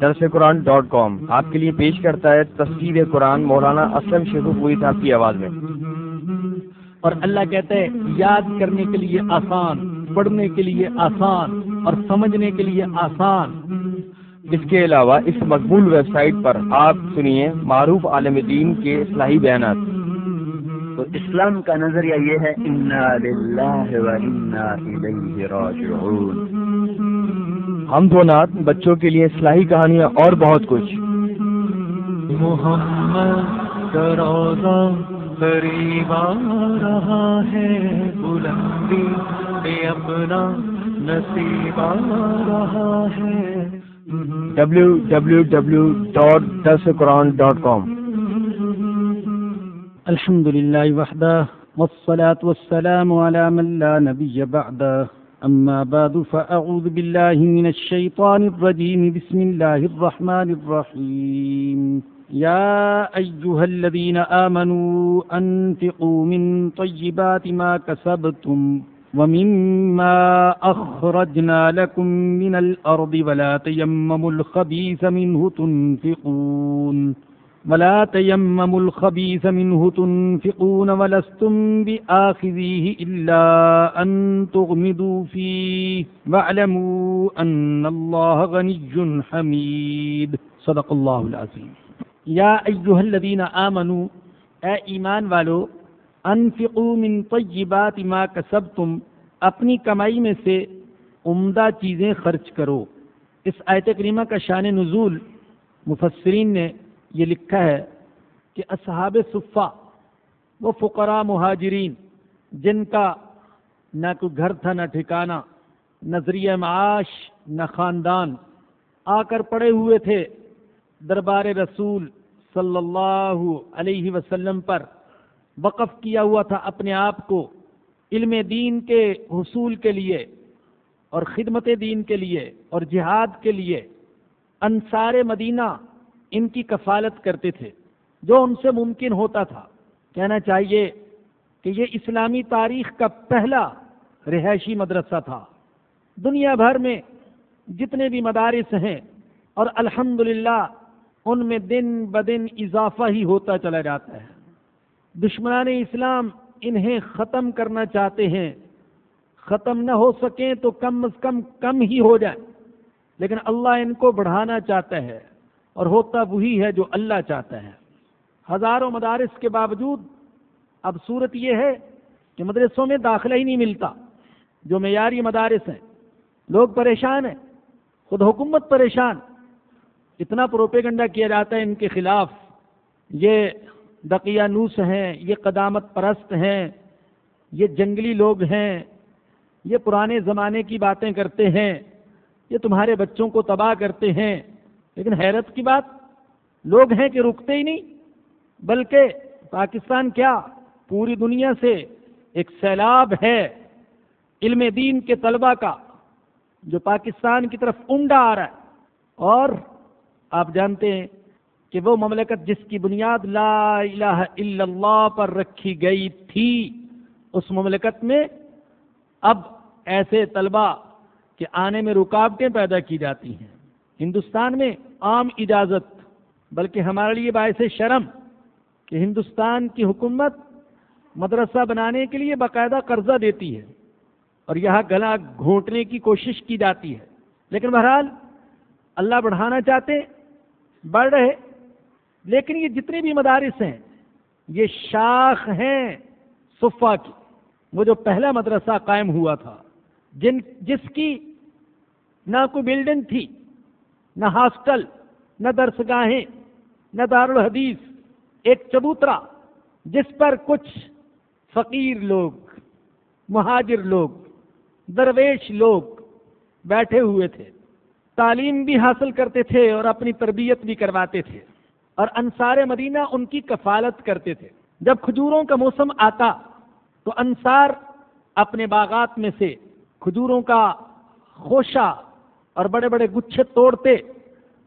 درس قرآن ڈاٹ کام آپ کے لیے پیش کرتا ہے تصویر قرآن مولانا اسلم شیخ پوری صاحب کی آواز میں۔ اور اللہ کہتے ہیں یاد کرنے کے لیے آسان پڑھنے کے لیے آسان اور سمجھنے کے لیے آسان۔ اس کے علاوہ اس مقبول ویب سائٹ پر آپ سنیے معروف عالم دین کے اصلاحی بیانات۔ تو اسلام کا نظریہ یہ ہے انا للہ و انا الیہ راجعون۔ ہم دو نات بچوں کے لیے اصلاحی کہانیاں اور بہت کچھ۔ محمد روزہ قریب آ رہا ہے بلندی بے اپنا نصیب آ رہا ہے۔ ڈبلو ڈبلو ڈبلو ڈاٹ دس قرآن ڈاٹ کام الحمد لله وحده والصلاة والسلام على من لا نبي بعده أما بعد، فأعوذ بالله من الشيطان الرجيم. بسم الله الرحمن الرحيم. يا أيها الذين آمنوا، أنفقوا من طيبات ما كسبتم ومما أخرجنا لكم من الأرض ولا تيمموا الخبيث منه تنفقون. ولا تيمموا الخبيث منه تنفقون ولستم بآخذيه إلا أن تغمدوا فيه واعلموا أن الله غني حميد صدق الله العظيم يا أيها الذين آمنوا اے ایمان والو انفقوا من طیبات ما کسبتم، اپنی کمائی میں سے عمدہ چیزیں خرچ کرو۔ اس آیت کریمہ کا شان نزول مفسرین نے یہ لکھا ہے کہ اصحاب صفا وہ فقراء مہاجرین جن کا نہ کوئی گھر تھا، نہ ٹھکانہ، نظریہ معاش، نہ خاندان، آ کر پڑے ہوئے تھے دربار رسول صلی اللہ علیہ وسلم پر۔ وقف کیا ہوا تھا اپنے آپ کو علم دین کے حصول کے لیے اور خدمت دین کے لیے اور جہاد کے لیے۔ انصار مدینہ ان کی کفالت کرتے تھے، جو ان سے ممکن ہوتا تھا۔ کہنا چاہیے کہ یہ اسلامی تاریخ کا پہلا رہائشی مدرسہ تھا۔ دنیا بھر میں جتنے بھی مدارس ہیں، اور الحمد ان میں دن بدن اضافہ ہی ہوتا چلا جاتا ہے۔ دشمنان اسلام انہیں ختم کرنا چاہتے ہیں۔ ختم نہ ہو سکیں تو کم از کم کم ہی ہو جائیں، لیکن اللہ ان کو بڑھانا چاہتا ہے۔ اور ہوتا وہی ہے جو اللہ چاہتا ہے۔ ہزاروں مدارس کے باوجود اب صورت یہ ہے کہ مدرسوں میں داخلہ ہی نہیں ملتا۔ جو معیاری مدارس ہیں، لوگ پریشان ہیں، خود حکومت پریشان۔ اتنا پروپیگنڈا کیا جاتا ہے ان کے خلاف۔ یہ دقیانوس ہیں، یہ قدامت پرست ہیں، یہ جنگلی لوگ ہیں، یہ پرانے زمانے کی باتیں کرتے ہیں، یہ تمہارے بچوں کو تباہ کرتے ہیں۔ لیکن حیرت کی بات، لوگ ہیں کہ رکتے ہی نہیں، بلکہ پاکستان کیا پوری دنیا سے ایک سیلاب ہے علم دین کے طلبہ کا، جو پاکستان کی طرف امڈا آ رہا ہے۔ اور آپ جانتے ہیں کہ وہ مملکت جس کی بنیاد لا الہ الا اللہ پر رکھی گئی تھی، اس مملکت میں اب ایسے طلبہ کے آنے میں رکاوٹیں پیدا کی جاتی ہیں۔ ہندوستان میں عام اجازت، بلکہ ہمارے لیے باعث شرم کہ ہندوستان کی حکومت مدرسہ بنانے کے لیے باقاعدہ قرضہ دیتی ہے اور یہاں گلا گھونٹنے کی کوشش کی جاتی ہے۔ لیکن بہرحال اللہ بڑھانا چاہتے بڑھ رہے لیکن یہ جتنے بھی مدارس ہیں، یہ شاخ ہیں صفا کی۔ وہ جو پہلا مدرسہ قائم ہوا تھا، جن، جس کی نہ کوئی بلڈنگ تھی نہ ہاسٹل، نہ درسگاہیں، نہ دارالحدیث، ایک چبوترا جس پر کچھ فقیر لوگ، مہاجر لوگ، درویش لوگ بیٹھے ہوئے تھے۔ تعلیم بھی حاصل کرتے تھے اور اپنی تربیت بھی کرواتے تھے۔ اور انصار مدینہ ان کی کفالت کرتے تھے۔ جب کھجوروں کا موسم آتا تو انصار اپنے باغات میں سے کھجوروں کا خوشہ اور بڑے بڑے گچھے توڑتے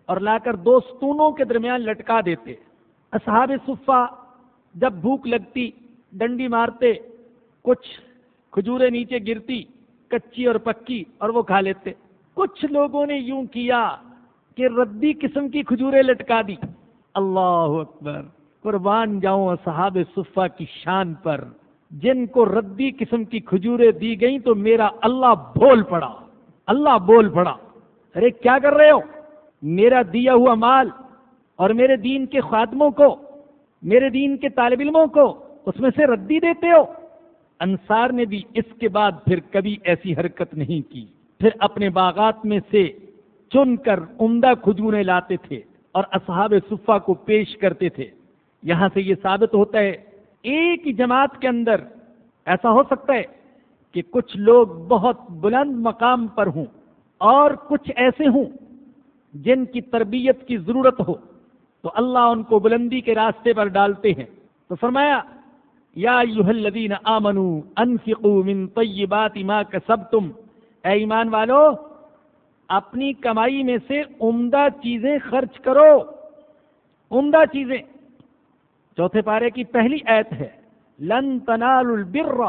اور لا کر دو ستونوں کے درمیان لٹکا دیتے۔ اصحاب صفا جب بھوک لگتی، ڈنڈی مارتے، کچھ کھجورے نیچے گرتی، کچی اور پکی، اور وہ کھا لیتے۔ کچھ لوگوں نے یوں کیا کہ ردی قسم کی کھجوریں لٹکا دی۔ اللہ اکبر۔ قربان جاؤں صحاب صفا کی شان پر۔ جن کو ردی قسم کی کھجوریں دی گئیں تو میرا اللہ بول پڑا۔ اللہ بول پڑا۔ ارے کیا کر رہے ہو؟ میرا دیا ہوا مال اور میرے دین کے خادموں کو، میرے دین کے طالب علموں کو اس میں سے ردی دیتے ہو؟ انصار نے بھی اس کے بعد پھر کبھی ایسی حرکت نہیں کی۔ پھر اپنے باغات میں سے چن کر عمدہ کھجوریں لاتے تھے اور اصحاب صفا کو پیش کرتے تھے۔ یہاں سے یہ ثابت ہوتا ہے، ایک ہی جماعت کے اندر ایسا ہو سکتا ہے کہ کچھ لوگ بہت بلند مقام پر ہوں۔ اور کچھ ایسے ہوں جن کی تربیت کی ضرورت ہو، تو اللہ ان کو بلندی کے راستے پر ڈالتے ہیں۔ تو فرمایا، یا الذین آمنوا انفقوا من طیبات ما کسبتم۔ اے ایمان والو، اپنی کمائی میں سے عمدہ چیزیں خرچ کرو۔ عمدہ چیزیں۔ چوتھے پارے کی پہلی ایت ہے، لن تنالوا البر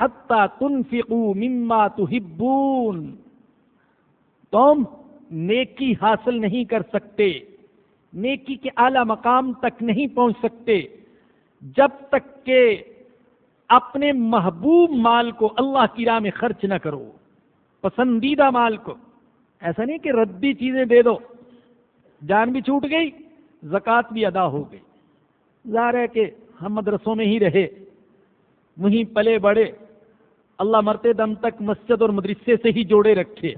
حتى تنفقوا مما تحبون۔ تم نیکی حاصل نہیں کر سکتے، نیکی کے اعلی مقام تک نہیں پہنچ سکتے۔ جب تک کہ اپنے محبوب مال کو اللہ کی راہ میں خرچ نہ کرو، پسندیدہ مال کو۔ ایسا نہیں کہ ردی چیزیں دے دو، جان بھی چھوٹ گئی، زکوٰۃ بھی ادا ہو گئی ظاہر ہے کہ ہم مدرسوں میں ہی رہے، وہیں پلے بڑے اللہ مرتے دم تک مسجد اور مدرسے سے ہی جوڑے رکھے۔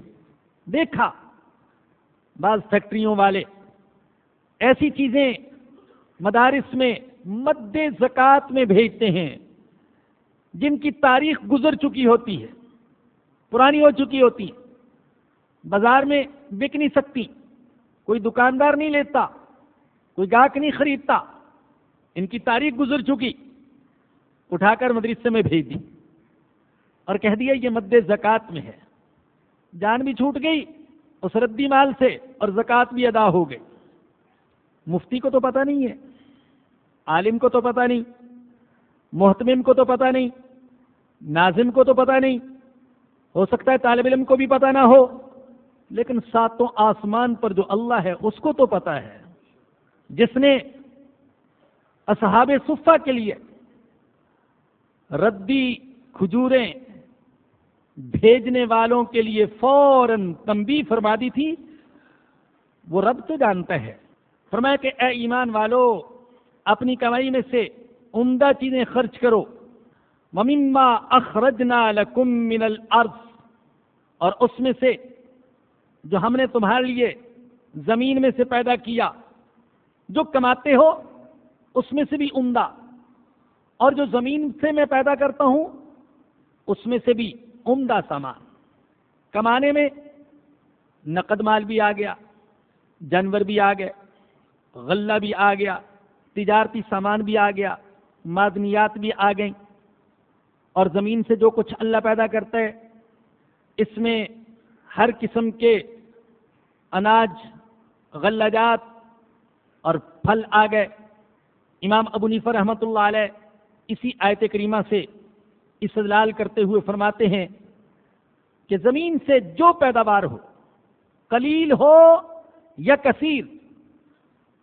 دیکھا بعض فیکٹریوں والے ایسی چیزیں مدارس میں مد زکوٰۃ میں بھیجتے ہیں جن کی تاریخ گزر چکی ہوتی ہے، پرانی ہو چکی ہوتی بازار میں بک نہیں سکتی، کوئی دکاندار نہیں لیتا، کوئی گاہک نہیں خریدتا۔ ان کی تاریخ گزر چکی۔ اٹھا کر مدرسے میں بھیج دی۔ اور کہہ دیا یہ مد زکوٰۃ میں ہے۔ جان بھی چھوٹ گئی اس ردی مال سے اور زکوٰۃ بھی ادا ہو گئی۔ مفتی کو تو پتہ نہیں ہے، عالم کو تو پتہ نہیں، محتمم کو تو پتہ نہیں، ناظم کو تو پتہ نہیں۔ ہو سکتا ہے طالب علم کو بھی پتہ نہ ہو، لیکن ساتوں آسمان پر جو اللہ ہے، اس کو تو پتہ ہے۔ جس نے اصحاب صفہ کے لیے ردی کھجوریں بھیجنے والوں کے لیے فوراً تمبی فرما دی تھی، وہ رب تو جانتا ہے۔ فرمایا کہ اے ایمان والو، اپنی کمائی میں سے عمدہ چیزیں خرچ کرو۔ مما اخرجنا لکم من الارض اور اس میں سے جو ہم نے تمہارے لیے زمین میں سے پیدا کیا، جو کماتے ہو، اس میں سے بھی عمدہ۔ اور جو زمین سے میں پیدا کرتا ہوں، اس میں سے بھی عمدہ سامان۔ کمانے میں نقد مال بھی آ گیا، جانور بھی آ گئے، غلہ بھی آ گیا، تجارتی سامان بھی آ گیا، معدنیات بھی آ گئیں۔ اور زمین سے جو کچھ اللہ پیدا کرتا ہے، اس میں ہر قسم کے اناج، غلہ جات اور پھل آ گئے۔ امام ابو نیفر رحمۃ اللہ علیہ اسی آیت کریمہ سے استدلال کرتے ہوئے فرماتے ہیں کہ زمین سے جو پیداوار ہو، قلیل ہو یا کثیر،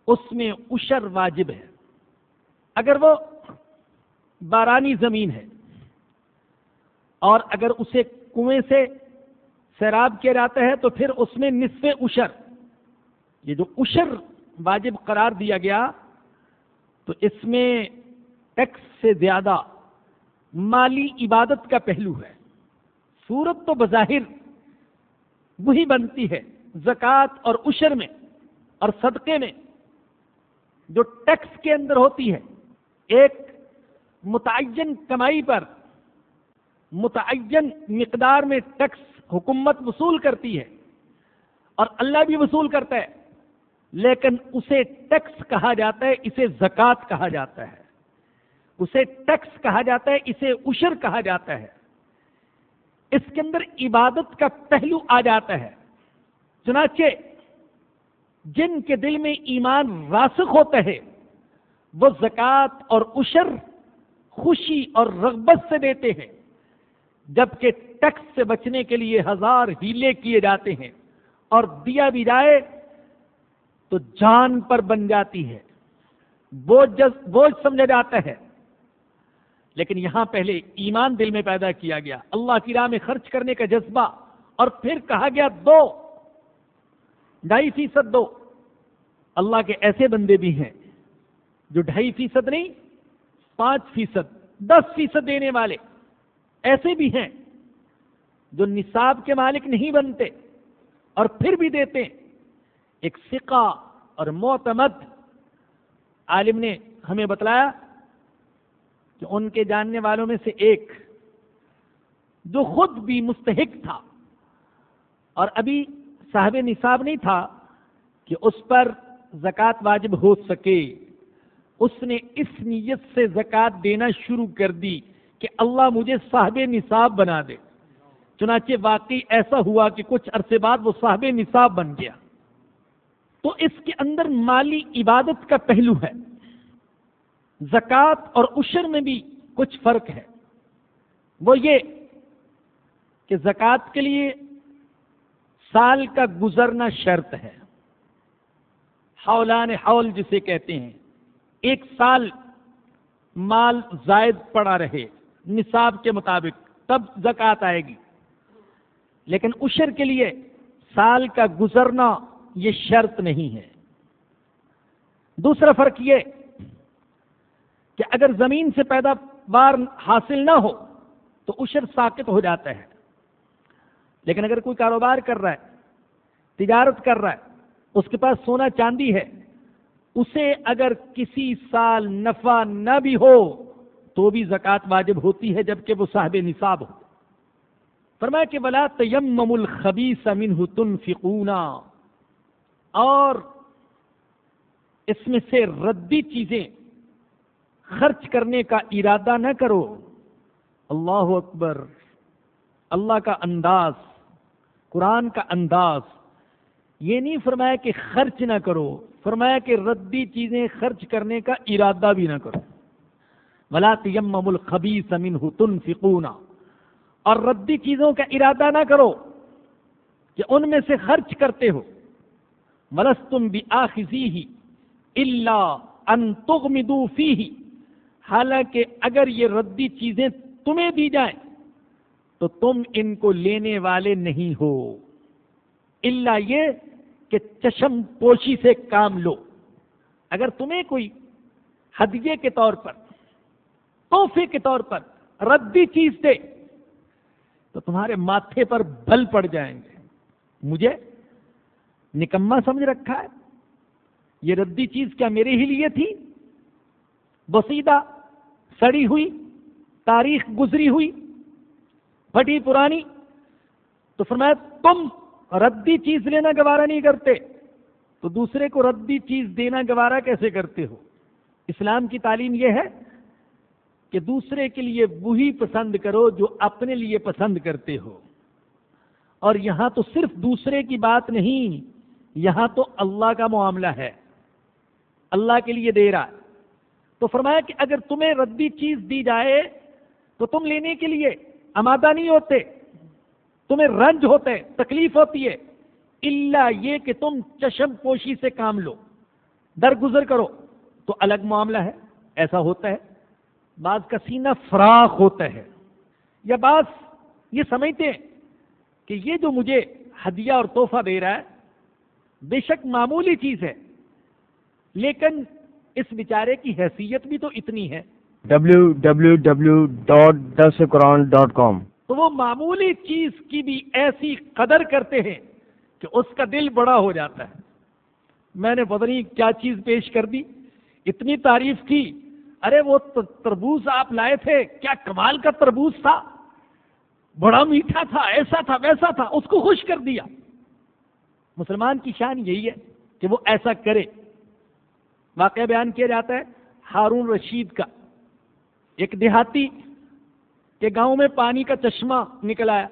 اس میں اشر واجب ہے۔ اگر وہ بارانی زمین ہے اور اگر اسے کنویں سے سیراب کیا جاتا ہے تو پھر اس میں نصف اشر یہ جو اشر واجب قرار دیا گیا تو اس میں ٹیکس سے زیادہ مالی عبادت کا پہلو ہے۔ صورت تو بظاہر وہی بنتی ہے، زکوٰۃ اور اشر میں اور صدقے میں، جو ٹیکس کے اندر ہوتی ہے۔ ایک متعین کمائی پر متعین مقدار میں ٹیکس حکومت وصول کرتی ہے اور اللہ بھی وصول کرتا ہے، لیکن اسے ٹیکس کہا جاتا ہے، اسے زکوٰۃ کہا جاتا ہے۔ اسے ٹیکس کہا جاتا ہے، اسے اشر کہا جاتا ہے۔ اس کے اندر عبادت کا پہلو آ جاتا ہے۔ چنانچہ جن کے دل میں ایمان راسخ ہوتا ہے، وہ زکوٰۃ اور اشر خوشی اور رغبت سے دیتے ہیں، جبکہ ٹیکس سے بچنے کے لیے ہزار ہیلے کیے جاتے ہیں۔ اور دیا بھی جائے تو جان پر بن جاتی ہے۔ بوجھ بوجھ سمجھا جاتا ہے۔ لیکن یہاں پہلے ایمان دل میں پیدا کیا گیا۔ اللہ کی راہ میں خرچ کرنے کا جذبہ اور پھر کہا گیا دو۔ ڈھائی فیصد دو۔ اللہ کے ایسے بندے بھی ہیں جو ڈھائی فیصد نہیں، پانچ فیصد، دس فیصد دینے والے ایسے بھی ہیں جو نصاب کے مالک نہیں بنتے اور پھر بھی دیتے ایک سکا اور معتمد عالم نے ہمیں بتلایا کہ ان کے جاننے والوں میں سے ایک جو خود بھی مستحق تھا اور ابھی صاحب نصاب نہیں تھا کہ اس پر زکوٰۃ واجب ہو سکے۔ اس نے اس نیت سے زکوٰۃ دینا شروع کر دی کہ اللہ مجھے صاحب نصاب بنا دے۔ چنانچہ واقعی ایسا ہوا کہ کچھ عرصے بعد وہ صاحب نصاب بن گیا۔ تو اس کے اندر مالی عبادت کا پہلو ہے۔ زکوٰۃ اور عشر میں بھی کچھ فرق ہے۔ وہ یہ کہ زکوٰۃ کے لیے سال کا گزرنا شرط ہے۔ حولان حول جسے کہتے ہیں۔ ایک سال مال زائد پڑا رہے، نصاب کے مطابق تب زکوٰۃ آئے گی۔ لیکن عشر کے لیے سال کا گزرنا یہ شرط نہیں ہے۔ دوسرا فرق یہ کہ اگر زمین سے پیداوار حاصل نہ ہو تو عشر ساکت ہو جاتا ہے لیکن اگر کوئی کاروبار کر رہا ہے، تجارت کر رہا ہے، اس کے پاس سونا چاندی ہے، اسے اگر کسی سال نفع نہ بھی ہو تو بھی زکوٰۃ واجب ہوتی ہے جبکہ وہ صاحب نصاب ہو۔ فرمایا کہ بلا تیم الخبی سمن تنفقونا۔ اور اس میں سے ردی چیزیں خرچ کرنے کا ارادہ نہ کرو۔ اللہ اکبر۔ اللہ کا انداز۔ قرآن کا انداز۔ یہ نہیں فرمایا کہ خرچ نہ کرو، فرمایا کہ ردی چیزیں خرچ کرنے کا ارادہ بھی نہ کرو۔ ولا تیم الخبی سمن تنفقونا اور ردی چیزوں کا ارادہ نہ کرو کہ ان میں سے خرچ کرتے ہو۔ ملس تم بھی آخذی ہی اللہ انتغمدو فی ہی حالانکہ اگر یہ ردی چیزیں تمہیں دی جائیں، تو تم ان کو لینے والے نہیں ہو۔ اللہ یہ کہ چشم پوشی سے کام لو۔ اگر تمہیں کوئی ہدیے کے طور پر، تحفے کے طور پر ردی چیز دے، تو تمہارے ماتھے پر بل پڑ جائیں گے۔ مجھے نکما سمجھ رکھا ہے؟ یہ ردی چیز کیا میرے ہی لیے تھی؟ بسیدہ، سڑی ہوئی، تاریخ گزری ہوئی پھٹی پرانی۔ تو فرمایا، تم ردی چیز لینا گوارا نہیں کرتے۔ تو دوسرے کو ردی چیز دینا گوارا کیسے کرتے ہو؟ اسلام کی تعلیم یہ ہے کہ دوسرے کے لیے وہی پسند کرو جو اپنے لیے پسند کرتے ہو۔ اور یہاں تو صرف دوسرے کی بات نہیں، یہاں تو اللہ کا معاملہ ہے۔ اللہ کے لیے دے رہا ہے۔ تو فرمایا کہ اگر تمہیں ردی چیز دی جائے تو تم لینے کے لیے آمادہ نہیں ہوتے، تمہیں رنج ہوتے، تکلیف ہوتی ہے۔ اللہ یہ کہ تم چشم پوشی سے کام لو، درگزر کرو۔ تو الگ معاملہ ہے، ایسا ہوتا ہے۔ بعض کا سینہ فراخ ہوتا ہے۔ یا بعض یہ سمجھتے ہیں کہ یہ جو مجھے ہدیہ اور تحفہ دے رہا ہے، بے شک معمولی چیز ہے۔ لیکن اس بیچارے کی حیثیت بھی تو اتنی ہے۔ کام تو وہ معمولی چیز کی بھی ایسی قدر کرتے ہیں کہ اس کا دل بڑا ہو جاتا ہے۔ میں نے پتہ نہیں کیا چیز پیش کر دی۔ اتنی تعریف کی۔ ارے وہ تربوز آپ لائے تھے۔ کیا کمال کا تربوز تھا۔ بڑا میٹھا تھا ایسا تھا ویسا تھا۔ اس کو خوش کر دیا۔ مسلمان کی شان یہی ہے کہ وہ ایسا کرے۔ واقعہ بیان کیا جاتا ہے، ہارون رشید کا۔ ایک دیہاتی کے گاؤں میں پانی کا چشمہ نکل آیا۔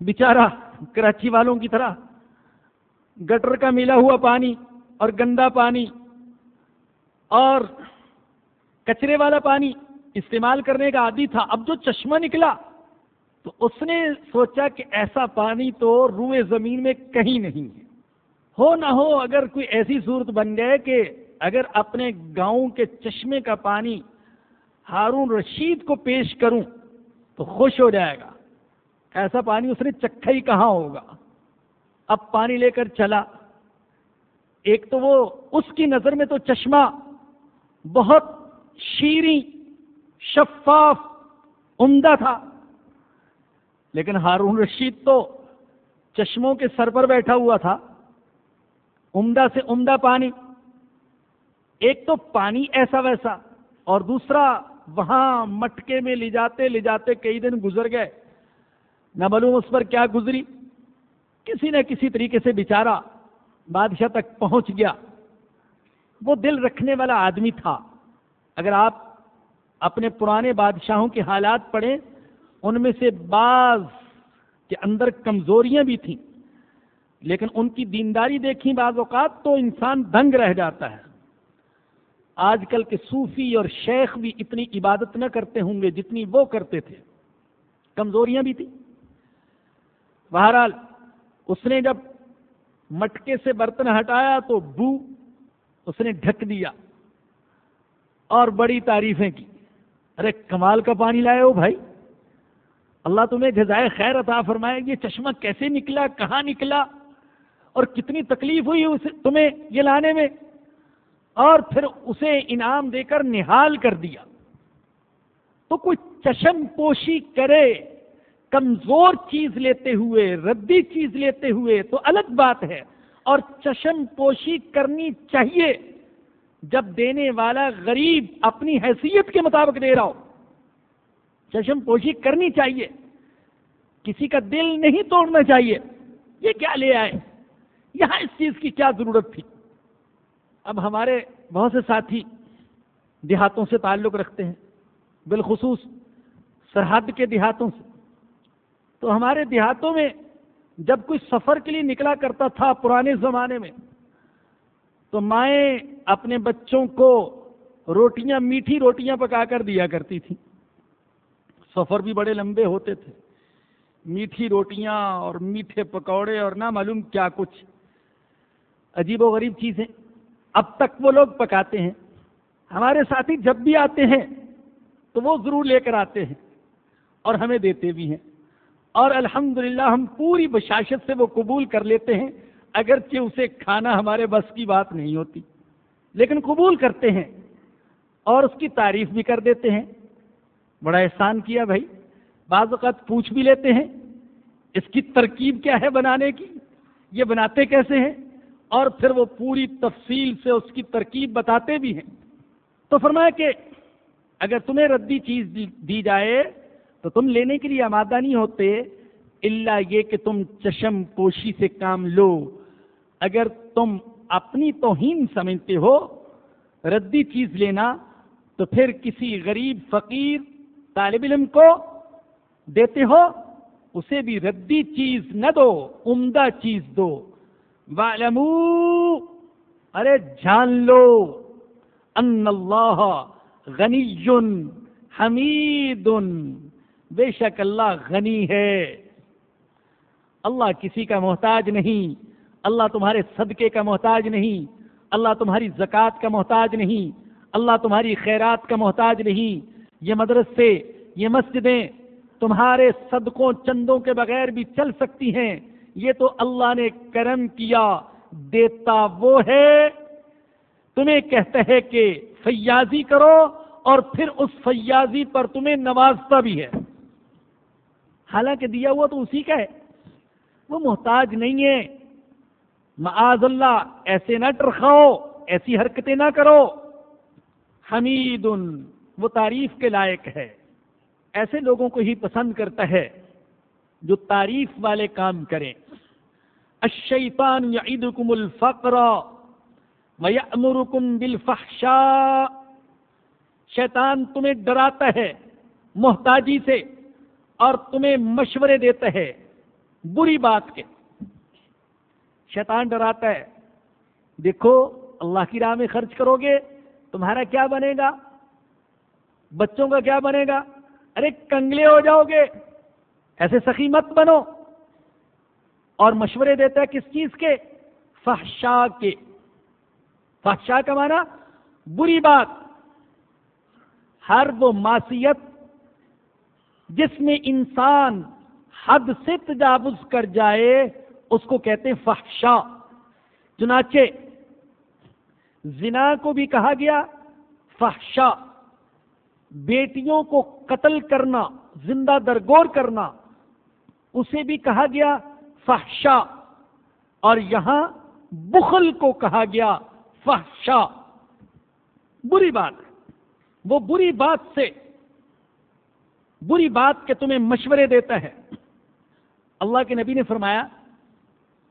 بیچارہ کراچی والوں کی طرح گٹر کا ملا ہوا پانی اور گندا پانی اور کچرے والا پانی استعمال کرنے کا عادی تھا۔ اب جو چشمہ نکلا تو اس نے سوچا کہ ایسا پانی تو روئے زمین میں کہیں نہیں ہے۔ ہو نہ ہو، اگر کوئی ایسی صورت بن جائے کہ اگر اپنے گاؤں کے چشمے کا پانی ہارون رشید کو پیش کروں تو خوش ہو جائے گا۔ ایسا پانی اس نے چکھا ہی کہاں ہوگا؟ اب پانی لے کر چلا۔ ایک تو وہ اس کی نظر میں تو چشمہ بہت شیریں، شفاف، عمدہ تھا۔ لیکن ہارون رشید تو چشموں کے سر پر بیٹھا ہوا تھا۔ عمدہ سے عمدہ پانی۔ ایک تو پانی ایسا ویسا، اور دوسرا وہاں مٹکے میں لے جاتے لے جاتے کئی دن گزر گئے۔ نہ معلوم اس پر کیا گزری۔ کسی نہ کسی طریقے سے بیچارہ بادشاہ تک پہنچ گیا۔ وہ دل رکھنے والا آدمی تھا۔ اگر آپ اپنے پرانے بادشاہوں کے حالات پڑھیں، ان میں سے بعض کے اندر کمزوریاں بھی تھیں، لیکن ان کی دینداری دیکھیں بعض اوقات تو انسان دنگ رہ جاتا ہے۔ آج کل کے صوفی اور شیخ بھی اتنی عبادت نہ کرتے ہوں گے جتنی وہ کرتے تھے۔ کمزوریاں بھی تھیں۔ بہرحال، اس نے جب مٹکے سے برتن ہٹایا تو بو اس نے ڈھک دیا اور بڑی تعریفیں کی۔ ارے، کمال کا پانی لائے ہو بھائی۔ اللہ تمہیں جزائے خیر عطا فرمائے۔ یہ چشمہ کیسے نکلا؟ کہاں نکلا؟ اور کتنی تکلیف ہوئی اسے تمہیں یہ لانے میں؟ اور پھر اسے انعام دے کر نہال کر دیا۔ تو کوئی چشم پوشی کرے، کمزور چیز لیتے ہوئے ردی چیز لیتے ہوئے تو الگ بات ہے۔ اور چشم پوشی کرنی چاہیے، جب دینے والا غریب اپنی حیثیت کے مطابق دے رہا ہو۔ چشم پوشی کرنی چاہیے۔ کسی کا دل نہیں توڑنا چاہیے۔ یہ کیا لے آئے؟ یہاں اس چیز کی کیا ضرورت تھی؟ اب ہمارے بہت سے ساتھی دیہاتوں سے تعلق رکھتے ہیں، بالخصوص سرحد کے دیہاتوں سے۔ تو ہمارے دیہاتوں میں جب کوئی سفر کے لیے نکلا کرتا تھا پرانے زمانے میں، تو مائیں اپنے بچوں کو روٹیاں، میٹھی روٹیاں پکا کر دیا کرتی تھیں۔ سفر بھی بڑے لمبے ہوتے تھے۔ میٹھی روٹیاں اور میٹھے پکوڑے اور نہ معلوم کیا کچھ۔ عجیب و غریب چیزیں۔ اب تک وہ لوگ پکاتے ہیں۔ ہمارے ساتھی جب بھی آتے ہیں تو وہ ضرور لے کر آتے ہیں اور ہمیں دیتے بھی ہیں۔ اور الحمد ہم پوری بشاشت سے وہ قبول کر لیتے ہیں، اگرچہ اسے کھانا ہمارے بس کی بات نہیں ہوتی، لیکن قبول کرتے ہیں اور اس کی تعریف بھی کر دیتے ہیں۔ بڑا احسان کیا بھائی، بعض اوقات پوچھ بھی لیتے ہیں، اس کی ترکیب کیا ہے بنانے کی؟ یہ بناتے کیسے ہیں؟ اور پھر وہ پوری تفصیل سے اس کی ترکیب بتاتے بھی ہیں۔ تو فرمایا کہ اگر تمہیں ردی چیز دی جائے تو تم لینے کے لیے آمادہ نہیں ہوتے اللہ یہ کہ تم چشم پوشی سے کام لو۔ اگر تم اپنی توہین سمجھتے ہو ردی چیز لینا، تو پھر کسی غریب، فقیر، طالب علم کو دیتے ہو، اسے بھی ردی چیز نہ دو، عمدہ چیز دو۔ وَعْلَمُوا ارے جان لو، ان اللہ غنی حمید بے شک اللہ غنی ہے۔ اللہ کسی کا محتاج نہیں، اللہ تمہارے صدقے کا محتاج نہیں، اللہ تمہاری زکوٰۃ کا محتاج نہیں، اللہ تمہاری خیرات کا محتاج نہیں۔ یہ مدرسے، یہ مسجدیں تمہارے صدقوں چندوں کے بغیر بھی چل سکتی ہیں۔ یہ تو اللہ نے کرم کیا، دیتا وہ ہے۔ تمہیں کہتا ہے کہ فیاضی کرو اور پھر اس فیاضی پر تمہیں نوازتا بھی ہے۔ حالانکہ دیا ہوا تو اسی کا ہے۔ وہ محتاج نہیں ہے۔ معاذ اللہ، ایسے نہ ٹرخاؤ، ایسی حرکتیں نہ کرو۔ حمید وہ تعریف کے لائق ہے۔ ایسے لوگوں کو ہی پسند کرتا ہے جو تعریف والے کام کریں۔ الشیطان یعیدکم الفقر ویأمرکم بالفحشاء. شیطان تمہیں ڈراتا ہے محتاجی سے اور تمہیں مشورے دیتا ہے بری بات کے. شیطان ڈراتا ہے. دیکھو، اللہ کی راہ میں خرچ کرو گے، تمہارا کیا بنے گا؟ بچوں کا کیا بنے گا؟ ارے، کنگلے ہو جاؤ گے، ایسے سخی مت بنو. اور مشورے دیتا ہے کس چیز کے؟ فحشا کے۔ فحشا کا معنی بری بات۔ ہر وہ معصیت جس میں انسان حد سے تجاوز کر جائے، اس کو کہتے ہیں فحشا چنانچہ زنا کو بھی کہا گیا فحشا بیٹیوں کو قتل کرنا، زندہ درگور کرنا، اسے بھی کہا گیا فحشا۔ اور یہاں بخل کو کہا گیا فحشا۔ بری بات وہ بری بات سے بری بات کے تمہیں مشورے دیتا ہے۔ اللہ کے نبی نے فرمایا،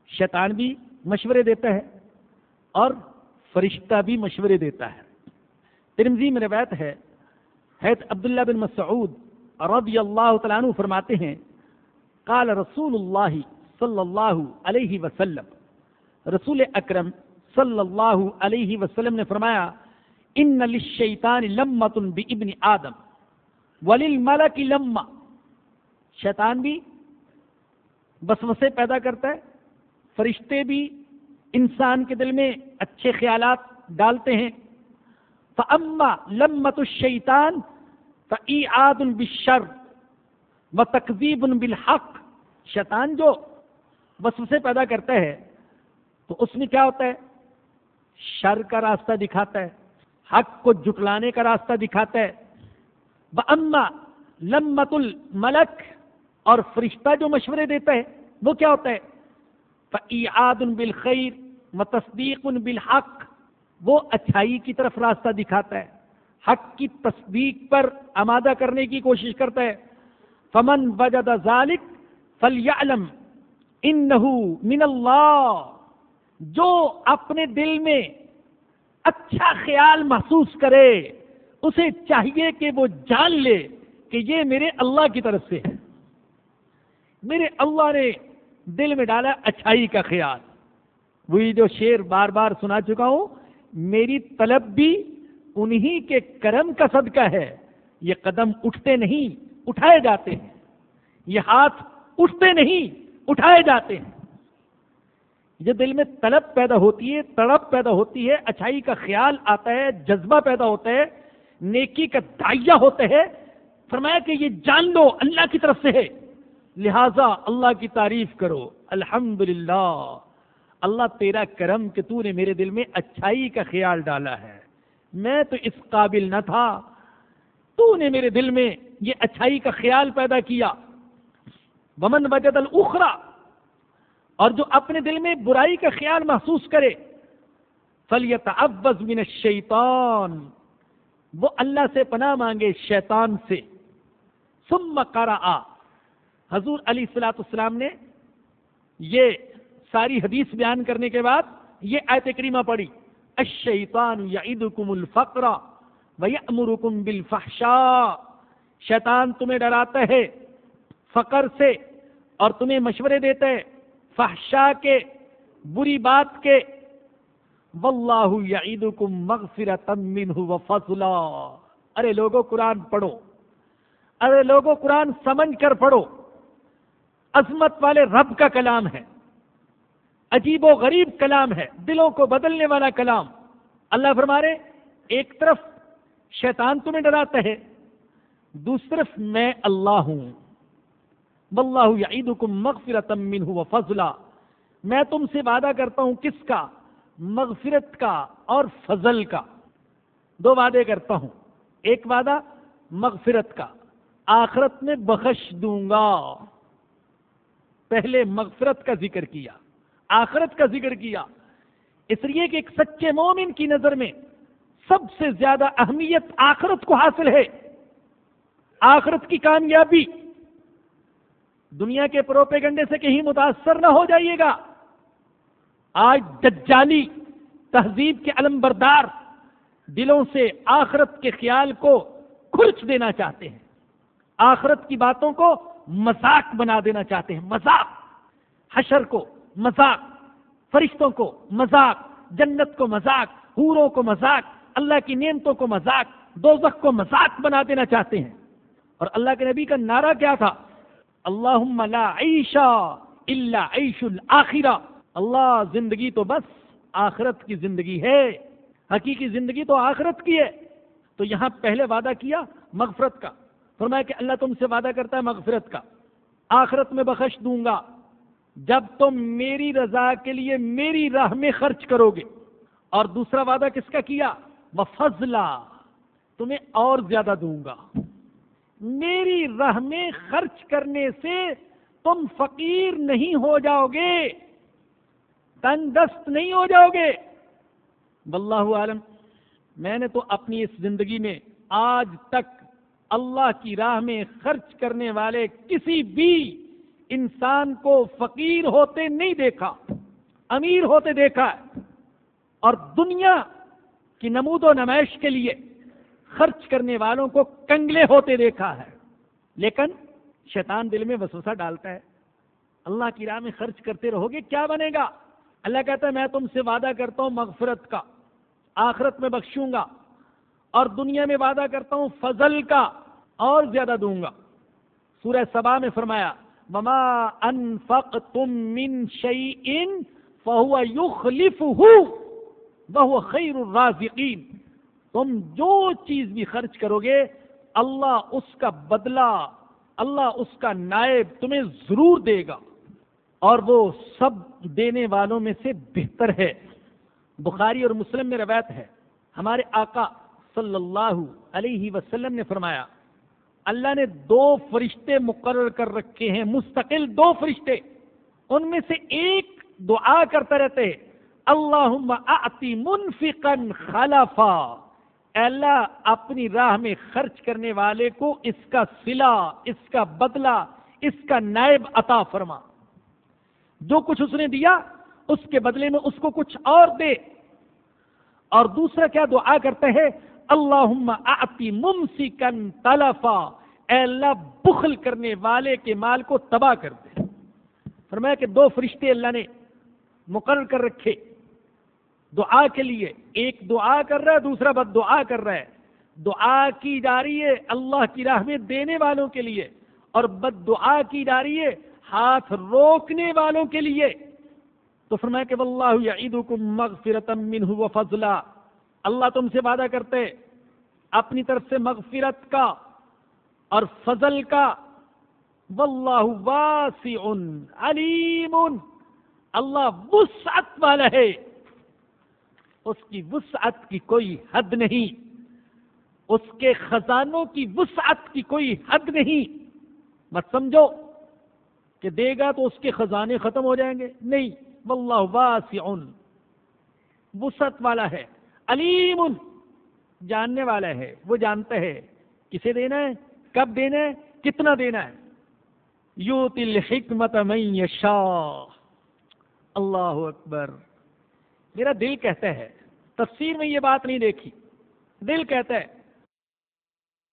شیطان بھی مشورے دیتا ہے اور فرشتہ بھی مشورے دیتا ہے۔ ترمزی میں روایت ہے حید عبداللہ بن مسعود رضی اللہ تعالیٰ عنہ فرماتے ہیں، قال رسول اللہ صلی اللہ علیہ وسلم۔ رسول اکرم صلی اللہ علیہ وسلم نے فرمایا، ان للشیطان لمت بابن آدم، وللملک لما شیطان بھی بسوسے پیدا کرتا ہے، فرشتے بھی انسان کے دل میں اچھے خیالات ڈالتے ہیں۔ فَأَمَّا لَمَّةُ الشَّيْطَانِ فَإِعَادٌ بِالشَّرِّ وَتَكْذِيبٌ بِالْحَقِّ۔ شیطان جو وسوسے پیدا کرتا ہے تو اس میں کیا ہوتا ہے؟ شر کا راستہ دکھاتا ہے، حق کو جٹلانے کا راستہ دکھاتا ہے۔ وَأَمَّا لَمَّةُ الْمَلَكِ، اور فرشتہ جو مشورے دیتا ہے، وہ کیا ہوتا ہے؟ فَإِعَادٌ بِالْخَيْرِ وَتَصْدِيقٌ بِالْحَقِّ، وہ اچھائی کی طرف راستہ دکھاتا ہے۔ حق کی تصدیق پر آمادہ کرنے کی کوشش کرتا ہے۔ فمن وجد ذالک فلیعلم انہو من اللہ، جو اپنے دل میں اچھا خیال محسوس کرے، اسے چاہیے کہ وہ جان لے کہ یہ میرے اللہ کی طرف سے ہے۔ میرے اللہ نے دل میں ڈالا اچھائی کا خیال۔ وہی جو شیر بار بار سنا چکا ہوں، میری طلب بھی انہی کے کرم کا صدقہ ہے۔ یہ قدم اٹھتے نہیں، اٹھائے جاتے ہیں۔ یہ ہاتھ اٹھتے نہیں اٹھائے جاتے ہیں۔ جو دل میں طلب پیدا ہوتی ہے، تڑپ پیدا ہوتی ہے، اچھائی کا خیال آتا ہے، جذبہ پیدا ہوتا ہے، نیکی کا دائیا ہوتا ہے۔ فرمایا کہ یہ جان لو، اللہ کی طرف سے ہے۔ لہذا اللہ کی تعریف کرو الحمد اللہ تیرا کرم کہ تو نے میرے دل میں اچھائی کا خیال ڈالا ہے۔ میں تو اس قابل نہ تھا۔ تو نے میرے دل میں یہ اچھائی کا خیال پیدا کیا۔ ومن وجد الاخرا اور جو اپنے دل میں برائی کا خیال محسوس کرے فلیت ابز من الشیطان وہ اللہ سے پناہ مانگے شیطان سے۔ ثم قرأ۔ حضور علی السلاۃ السلام نے یہ ساری حدیث بیان کرنے کے بعد یہ آیت کریمہ پڑھی۔ الشیطان یعیدکم الفقر ویأمرکم بالفحشاء۔ شیطان تمہیں ڈراتا ہے۔ فقر سے اور تمہیں مشورے دیتا ہے، فحشاء کے، بری بات کے۔ واللہ یعیدکم مغفرتا منہ وفضلا ارے لوگوں قرآن پڑھو۔ ارے لوگوں قرآن سمجھ کر پڑھو۔ عظمت والے رب کا کلام ہے۔ عجیب و غریب کلام ہے۔ دلوں کو بدلنے والا کلام۔ اللہ فرمارے ایک طرف شیطان تمہیں ڈراتا ہے، دوسری طرف میں اللہ ہوں۔ واللہ یعیدکم مغفرتا منہ وفضلا میں تم سے وعدہ کرتا ہوں کس کا؟ مغفرت کا اور فضل کا. دو وعدے کرتا ہوں. ایک وعدہ مغفرت کا. آخرت میں بخش دوں گا. پہلے مغفرت کا ذکر کیا. آخرت کا ذکر کیا. اس لیے کہ ایک سچے مومن کی نظر میں سب سے زیادہ اہمیت آخرت کو حاصل ہے. آخرت کی کامیابی. دنیا کے پروپیگنڈے سے کہیں متاثر نہ ہو جائیے گا۔ آج دجالی تہذیب کے علم بردار دلوں سے آخرت کے خیال کو کھرچ دینا چاہتے ہیں۔ آخرت کی باتوں کو مذاق بنا دینا چاہتے ہیں۔ مذاق، حشر کو مذاق، فرشتوں کو مذاق، جنت کو مذاق، حوروں کو مذاق، اللہ کی نعمتوں کو مذاق، دوزخ کو مذاق بنا دینا چاہتے ہیں۔ اور اللہ کے نبی کا نعرہ کیا تھا؟ اللہ لا عیشا اللہ عیش الآخرہ اللہ زندگی تو بس، آخرت کی زندگی ہے۔ حقیقی زندگی تو آخرت کی ہے۔ تو یہاں پہلے وعدہ کیا، مغفرت کا۔ فرمایا کہ اللہ تم سے وعدہ کرتا ہے مغفرت کا۔ آخرت میں بخش دوں گا۔ جب تم میری رضا کے لیے میری راہ میں خرچ کرو گے۔ اور دوسرا وعدہ کس کا کیا؟ وہ فضلہ تمہیں اور زیادہ دوں گا۔ میری راہ میں خرچ کرنے سے تم فقیر نہیں ہو جاؤ گے تنگ دست نہیں ہو جاؤ گے۔ واللہ عالم، میں نے تو اپنی اس زندگی میں آج تک اللہ کی راہ میں خرچ کرنے والے کسی بھی انسان کو فقیر ہوتے نہیں دیکھا، امیر ہوتے دیکھا ہے۔ اور دنیا کی نمود و نمائش کے لیے خرچ کرنے والوں کو کنگلے ہوتے دیکھا ہے۔ لیکن شیطان دل میں وسوسہ ڈالتا ہے۔ اللہ کی راہ میں خرچ کرتے رہو گے، کیا بنے گا؟ اللہ کہتا ہے، میں تم سے وعدہ کرتا ہوں مغفرت کا، آخرت میں بخشوں گا۔ اور دنیا میں وعدہ کرتا ہوں فضل کا، اور زیادہ دوں گا۔ سورہ سبا میں فرمایا مما انفق تم من شعی ان فہو یخلف وہ خیر الرازقین تم جو چیز بھی خرچ کرو گے، اللہ اس کا بدلہ، اللہ اس کا نائب تمہیں ضرور دے گا۔ اور وہ سب دینے والوں میں سے بہتر ہے۔ بخاری اور مسلم میں روایت ہے۔ ہمارے آقا صلی اللہ علیہ وسلم نے فرمایا، اللہ نے دو فرشتے مقرر کر رکھے ہیں، مستقل دو فرشتے۔ ان میں سے ایک دعا کرتے رہتے اللہ آتی منفقن خلافا اللہ اپنی راہ میں خرچ کرنے والے کو اس کا سلا، اس کا بدلہ، اس کا نائب عطا فرما۔ جو کچھ اس نے دیا، اس کے بدلے میں اس کو کچھ اور دے۔ اور دوسرا کیا دعا کرتے ہیں اللہ آتی ممسی کن تلفا اللہ، بخل کرنے والے کے مال کو تباہ کر دے۔ فرمایا کہ دو فرشتے اللہ نے مقرر کر رکھے۔ دعا کے لیے، ایک دعا کر رہا ہے، دوسرا بد دعا کر رہا ہے۔ دعا کی جا رہی ہے اللہ کی راہ میں دینے والوں کے لیے اور بد دعا کی جا رہی ہے ہاتھ روکنے والوں کے لیے۔ تو فرمایا کہ واللہ یعیدکم مغفرتا منہ و فضلا اللہ تم سے وعدہ کرتے اپنی طرف سے مغفرت کا اور فضل کا۔ واللہ واسع علیم۔ اللہ وسعت والا ہے۔ اس کی وسعت کی کوئی حد نہیں۔ اس کے خزانوں کی وسعت کی کوئی حد نہیں۔ مت سمجھو کہ دے گا تو اس کے خزانے ختم ہو جائیں گے۔ نہیں، واللہ واسع۔ وسعت والا ہے، علیم۔ جاننے والا ہے، وہ جانتا ہے کسے دینا ہے، کب دینا ہے، کتنا دینا ہے۔ یو تل حکمت اللہ اکبر۔ میرا دل کہتا ہے۔ تفسیر میں یہ بات نہیں دیکھی۔ دل کہتا ہے۔